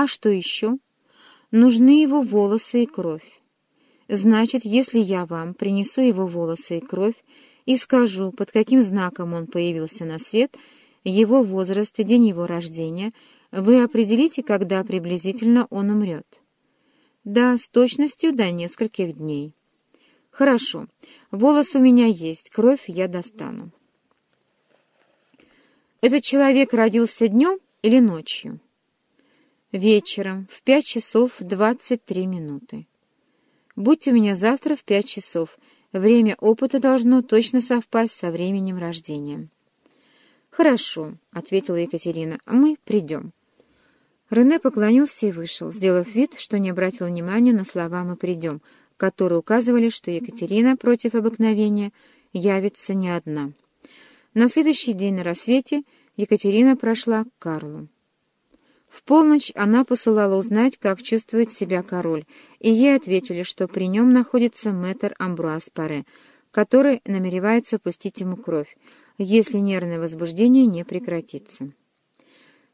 А что еще? Нужны его волосы и кровь. Значит, если я вам принесу его волосы и кровь и скажу, под каким знаком он появился на свет, его возраст и день его рождения, вы определите, когда приблизительно он умрет. Да, с точностью до нескольких дней. Хорошо, волос у меня есть, кровь я достану. Этот человек родился днем или ночью? Вечером, в пять часов двадцать три минуты. Будьте у меня завтра в пять часов. Время опыта должно точно совпасть со временем рождения. «Хорошо», — ответила Екатерина, — «мы придем». Рене поклонился и вышел, сделав вид, что не обратил внимания на слова «мы придем», которые указывали, что Екатерина против обыкновения явится не одна. На следующий день на рассвете Екатерина прошла к Карлу. В полночь она посылала узнать, как чувствует себя король, и ей ответили, что при нем находится мэтр Амбруаз Паре, который намеревается пустить ему кровь, если нервное возбуждение не прекратится.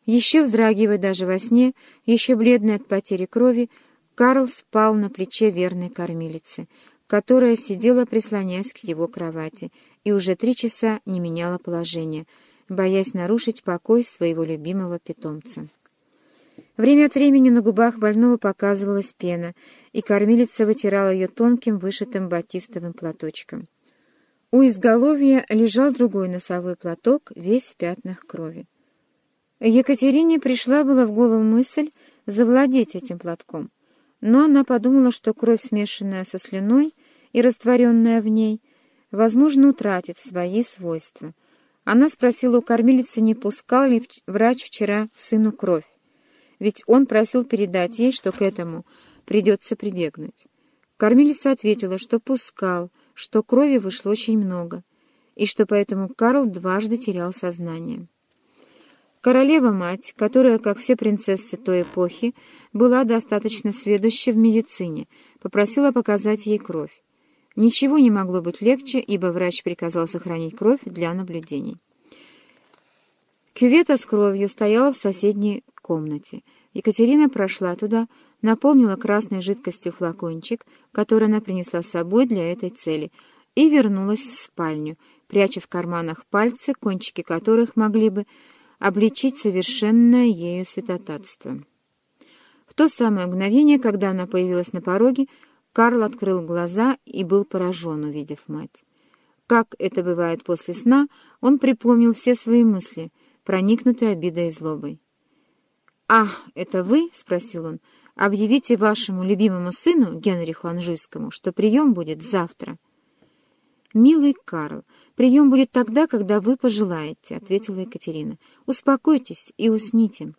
Еще вздрагивая даже во сне, еще бледный от потери крови, Карл спал на плече верной кормилицы, которая сидела, прислоняясь к его кровати, и уже три часа не меняла положение, боясь нарушить покой своего любимого питомца. Время от времени на губах больного показывалась пена, и кормилица вытирала ее тонким вышитым батистовым платочком. У изголовья лежал другой носовой платок, весь в пятнах крови. Екатерине пришла была в голову мысль завладеть этим платком, но она подумала, что кровь, смешанная со слюной и растворенная в ней, возможно, утратит свои свойства. Она спросила у кормилицы, не пускал ли врач вчера сыну кровь ведь он просил передать ей, что к этому придется прибегнуть. Кормилица ответила, что пускал, что крови вышло очень много, и что поэтому Карл дважды терял сознание. Королева-мать, которая, как все принцессы той эпохи, была достаточно сведуща в медицине, попросила показать ей кровь. Ничего не могло быть легче, ибо врач приказал сохранить кровь для наблюдений. Кювета с кровью стояла в соседней комнате. Екатерина прошла туда, наполнила красной жидкостью флакончик, который она принесла с собой для этой цели, и вернулась в спальню, пряча в карманах пальцы, кончики которых могли бы обличить совершенное ею святотатство. В то самое мгновение, когда она появилась на пороге, Карл открыл глаза и был поражен, увидев мать. Как это бывает после сна, он припомнил все свои мысли — проникнутый обидой и злобой. «Ах, это вы?» — спросил он. «Объявите вашему любимому сыну, Генриху Анжуйскому, что прием будет завтра». «Милый Карл, прием будет тогда, когда вы пожелаете», — ответила Екатерина. «Успокойтесь и усните».